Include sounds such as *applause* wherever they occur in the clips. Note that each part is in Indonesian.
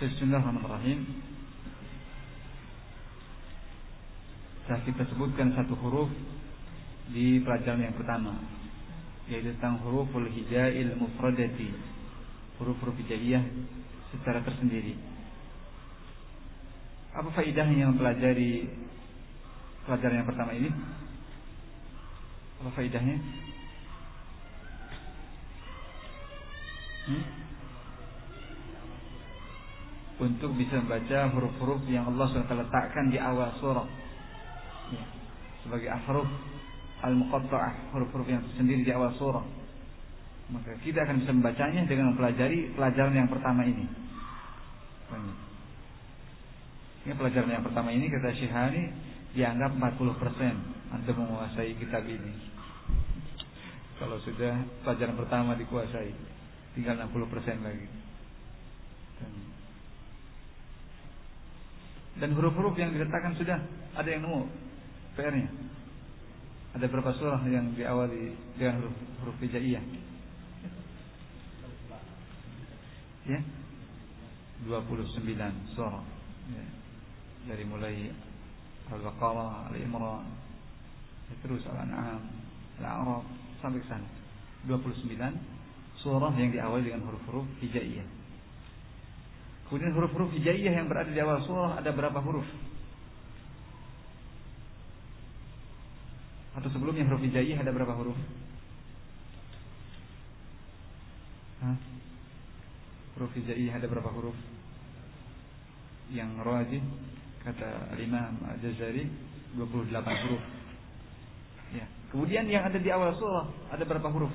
Bismillahirrahmanirrahim. Sudah kita sebutkan satu huruf di pelajaran yang pertama yaitu tentang huruful hijail mufradati huruf-huruf hijaiyah secara tersendiri apa faedahnya mempelajari pelajaran yang pertama ini apa faedahnya hmm? Untuk bisa membaca huruf-huruf yang Allah SWT letakkan di awal surah. Ya, sebagai huruf al-muqatta'ah huruf-huruf yang sendiri di awal surah. Maka kita akan bisa membacanya dengan mempelajari pelajaran yang pertama ini. Ini pelajaran yang pertama ini kata Syihani dianggap 40% Anda menguasai kitab ini. Kalau sudah pelajaran pertama dikuasai tinggal 60% lagi dan huruf-huruf yang diletakkan sudah ada yang nemu PR-nya. Ada berapa surah yang diawali dengan huruf, huruf hijaiyah? Ya. 29 surah. Ya. Dari mulai Al-Baqarah, Al-Imran, ya, terus Al-An'am, Al-A'raf sampai ke sana. 29 surah yang diawali dengan huruf-huruf hijaiyah. Kemudian huruf-huruf hijaiyah yang berada di awal surah ada berapa huruf? Atau sebelumnya huruf hijaiyah ada berapa huruf? Hah? Huruf hijaiyah ada berapa huruf? Yang rajih kata Imam Al-Jazari 28 huruf. Ya. Kemudian yang ada di awal surah ada berapa huruf?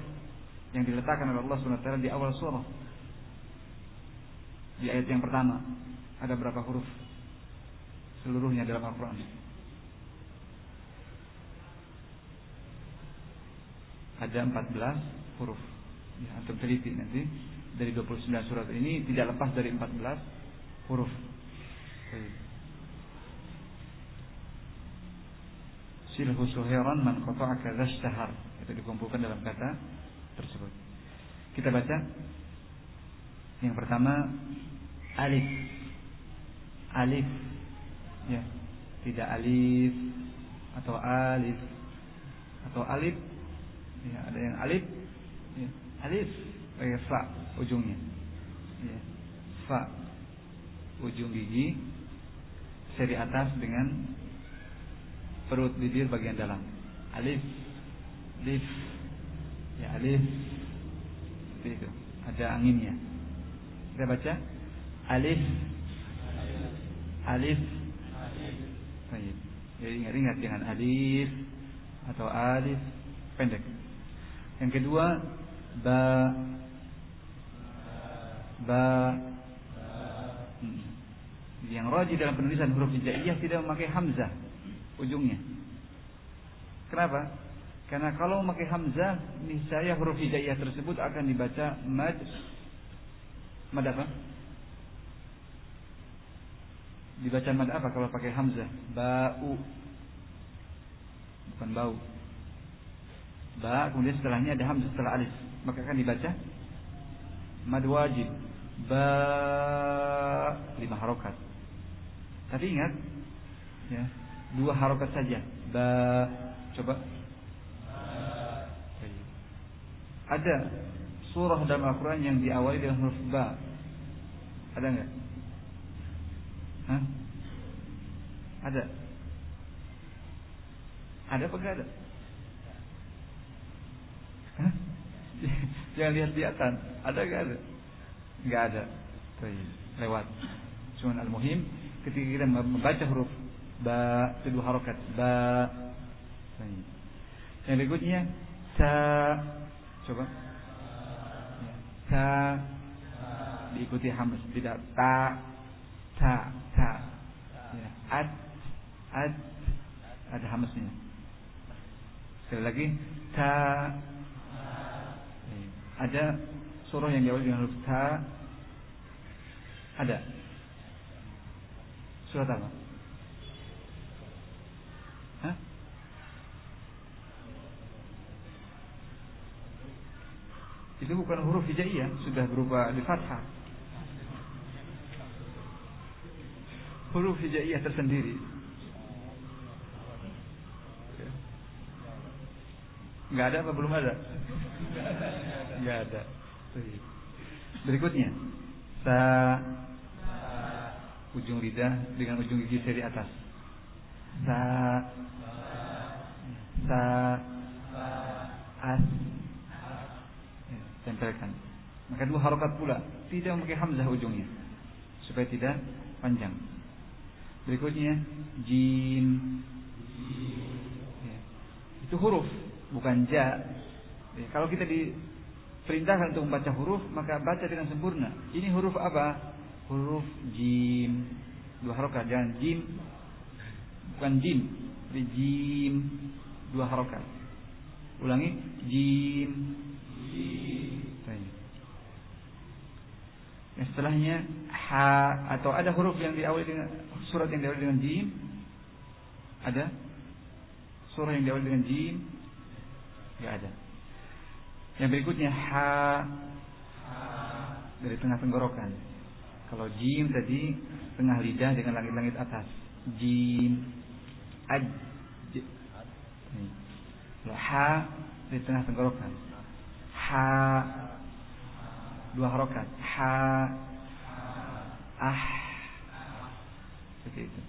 Yang diletakkan oleh Allah SWT di awal surah di ayat yang pertama ada berapa huruf seluruhnya dalam Al-Quran? Ada 14 huruf. Ya, antum teliti nanti. Dari 29 surat ini tidak lepas dari 14 huruf. Silhu suheran man qata'aka dhashtahar. Itu dikumpulkan dalam kata tersebut. Kita baca yang pertama alif. Alif. Ya. Tidak alif atau alif atau alif. Ya, ada yang alif. Ya. Alif pakai fa ujungnya. Ya. Fa ujung gigi seri atas dengan perut bibir bagian dalam. Alif. Alif. Ya, alif. Seperti itu. Ada anginnya. Kita baca alif alif Baik. Jadi ingat-ingat dengan alif atau alif pendek. Yang kedua ba ba hmm. yang rajin dalam penulisan huruf hijaiyah tidak memakai hamzah ujungnya. Kenapa? Karena kalau memakai hamzah, niscaya huruf hijaiyah tersebut akan dibaca mad mad apa? Dibaca mad apa kalau pakai hamzah? Bau. Bukan bau. Ba kemudian setelahnya ada hamzah setelah alif. Maka akan dibaca mad wajib. Ba lima harokat. Tapi ingat ya, dua harokat saja. Ba coba ada surah dalam Al-Quran yang diawali dengan huruf ba. Ada nggak? Hah? Ada? Ada apa enggak ada? Hah? *laughs* Jangan lihat di atas. Ada enggak ada? Enggak ada. Baik, lewat. Cuman al-muhim ketika kita membaca huruf ba kedua harokat ba. Baik. Yang berikutnya ta coba. Ta diikuti hamzah tidak ta ta ta. Ya. ad ad ada hamzahnya sekali lagi ta. Ya. ada surah yang diawali dengan huruf ta. Ada. Surat apa Hah? Itu bukan huruf hijaiyah, sudah berupa di fathah. huruf hijaiyah tersendiri. Nggak ada apa belum ada? Nggak ada. Berikutnya, sa ujung lidah dengan ujung gigi seri atas. Sa sa as ya, tempelkan. Maka dua harokat pula tidak memakai hamzah ujungnya supaya tidak panjang. Berikutnya jim. Ya. Itu huruf bukan ja. Ya, kalau kita diperintahkan untuk membaca huruf maka baca dengan sempurna. Ini huruf apa? huruf jim dua harokat jangan jim bukan jim tapi jim dua harokat ulangi jim Yang setelahnya ha atau ada huruf yang diawali dengan surat yang diawali dengan jim ada surah yang diawali dengan jim nggak ada yang berikutnya ha dari tengah tenggorokan kalau jim tadi tengah lidah dengan langit-langit atas. Jim. Aj. Ha di tengah tenggorokan. Ha. Dua harokat. Ha. Ah. Seperti itu.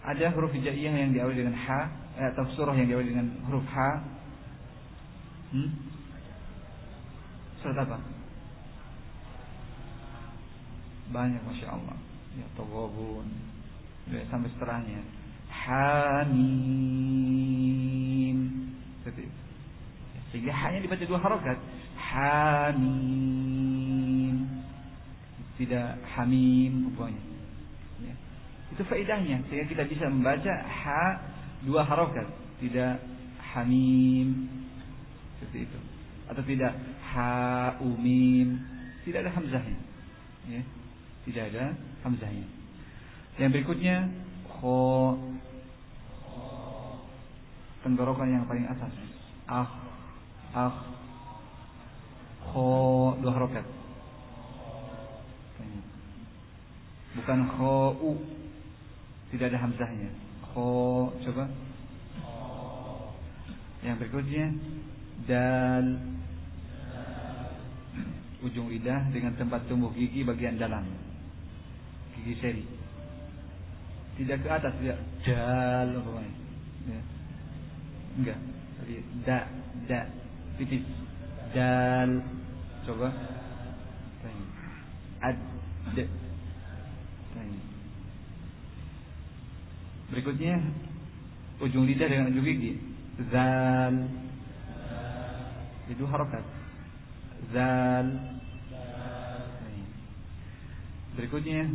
Ada huruf hijaiyah yang diawali dengan ha eh, atau surah yang diawali dengan huruf ha. Hmm? Surat apa? banyak masya Allah ya togobun ya, sampai setelahnya hamim seperti itu sehingga hanya dibaca dua harokat hamim. Tidak hamim pokoknya. Ya. itu faedahnya sehingga kita bisa membaca ha dua harokat tidak hamim. Seperti itu. Atau tidak ha umim tidak ada hamzahnya. Ya. Tidak ada hamzahnya. Yang berikutnya kho. Tenggorokan yang paling atas. Ah ah kho dua harokat. Bukan kho u. Tidak ada hamzahnya. Kho coba. Yang berikutnya dal ujung lidah dengan tempat tumbuh gigi bagian dalam gigi seri. Tidak ke atas, tidak dal pokoknya. Ya. Enggak. Da, da, tipis. Dal. Coba. Ad. Berikutnya ujung lidah dengan ujung gigi. Zal. Itu harokat. Zal. Berikutnya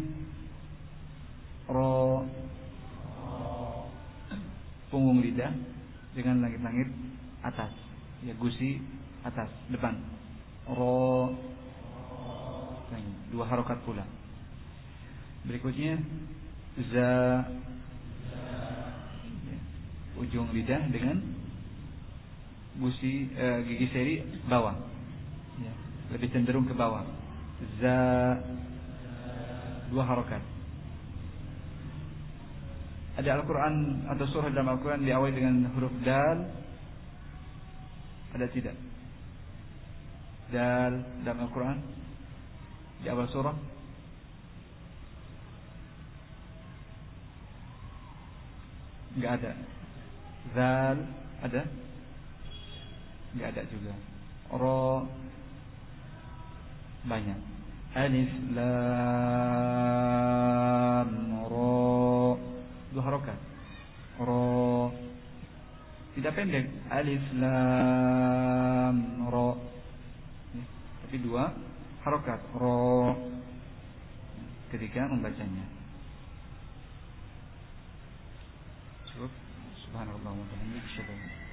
ro punggung lidah dengan langit-langit atas ya gusi atas depan ro dua harokat pula berikutnya za ya, ujung lidah dengan gusi eh, gigi seri bawah ya, lebih cenderung ke bawah za dua harokat. Ada Al-Quran atau surah dalam Al-Quran diawali dengan huruf dal. Ada tidak? Dal dalam Al-Quran di awal surah. Enggak ada. Zal ada? Enggak ada juga. Ro banyak. Alif Lam Ro Dua harokat Ro Tidak pendek. Alif Lam Ro Tapi dua harokat. Ro Ketika membacanya. Cukup. Subhanallah wa bihamdihi